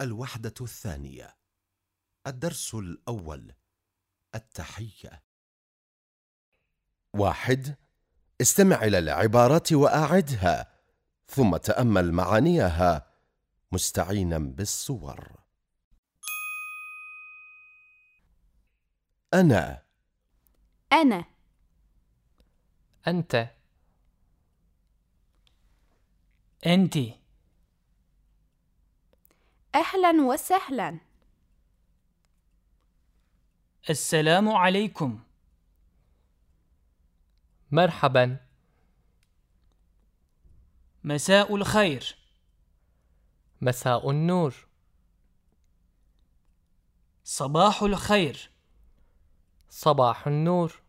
الوحدة الثانية. الدرس الأول. التحية. واحد. استمع إلى العبارات وأعدها ثم تأمل معانيها. مستعينا بالصور. أنا. أنا. أنت. أنت. أهلا وسهلا. السلام عليكم. مرحبا. مساء الخير. مساء النور. صباح الخير. صباح النور.